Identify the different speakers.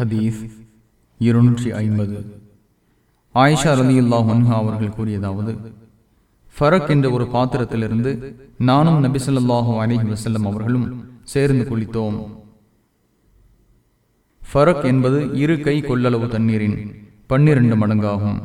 Speaker 1: ஹதீஸ் இருநூற்றி ஐம்பது. ஆயிஷா ரலி அல்லாஹ் அவர்கள் கூறியதாவது ஃபரக் என்ற ஒரு பாத்திரத்திலிருந்து நானும் நபிசல்லாஹு அலிஹி வசல்லம் அவர்களும் சேர்ந்து குளித்தோம். ஃபரக் என்பது இரு கை கொள்ளளவு தண்ணீரின் பன்னிரண்டு மடங்காகும்.